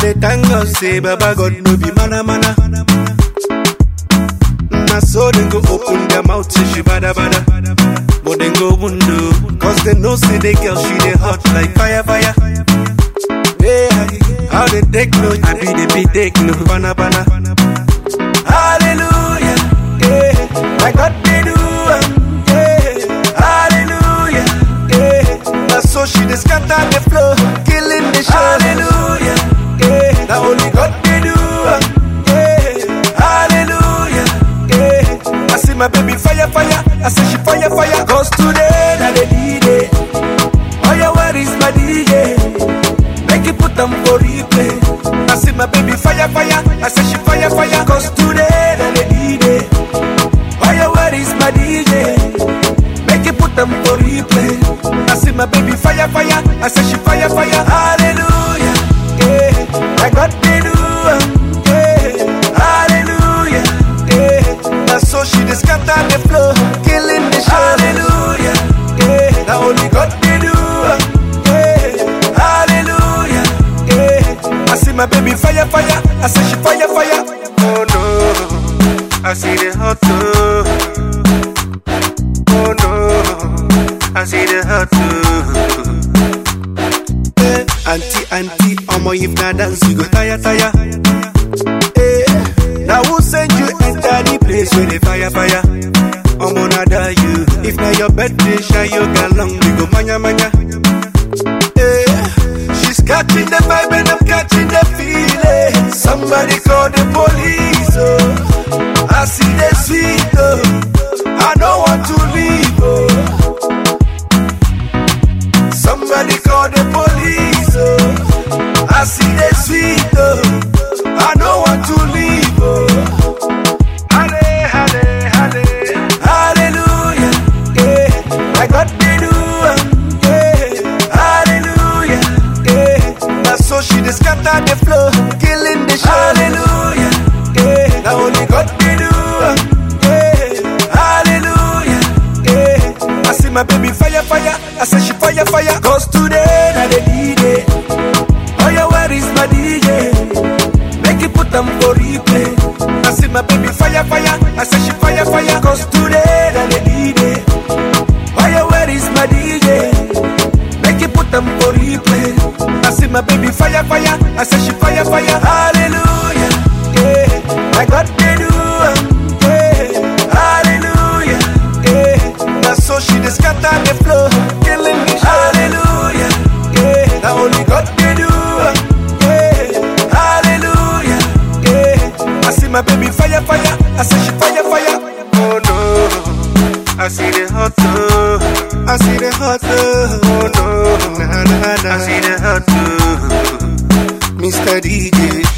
dey thank God say Baba God no be mana mana. Na so dem go open their mouth say she bada bada. But dem go window, cause they know say the girl she dey hot like fire fire. Yeah, how they take no, I be the be take no, bana bana. Hallelujah, yeah, my God they do. Um, now so she dey scatter the floor, killing the show. My baby fire fire, I say she fire fire. Cause today na the D-Day. Oh yeah, where is my DJ? Make it put them for replay. I see my baby fire, fire. I say she fire, fire. Cause today, then the D-Day. Oh yeah, where is my DJ? Make it put them for replay. I see my baby fire, fire. I say she fire, fire. Hallelujah. Only God they do. Yeah. Hallelujah. Yeah. I see my baby fire, fire. I say she fire, fire. Oh no. I see the hot too. Oh no. I see the hot too. Eh, auntie, auntie, omo if na dance you go tire, tire. Your birthday, shy you galong, we go manya manya. Eh, she's catching the vibe and I'm catching the feeling. Somebody call the police, oh. Scatter the floor, killing the show. Hallelujah, yeah. Now only God they do, yeah. Hallelujah, yeah. I see my baby fire, fire. I say she fire, fire. Cause today, na the D-Day. Oh yeah, where is my DJ? Make it put them for replay. I see my baby fire, fire. I say she fire, fire. Cause today, na the D-Day. See my baby fire, fire. I say she fire, fire. Hallelujah, yeah. I got the do, uh, yeah. Hallelujah, yeah. Now so she dey scatter the floor, killing me. Hallelujah, yeah. Now only God they do, uh, yeah. Hallelujah, yeah. I see my baby fire, fire. I say she fire, fire. Oh no, I see the hot too. I see the hot too. Oh no, nah, nah, nah. I see the hot too. Mr. DJ.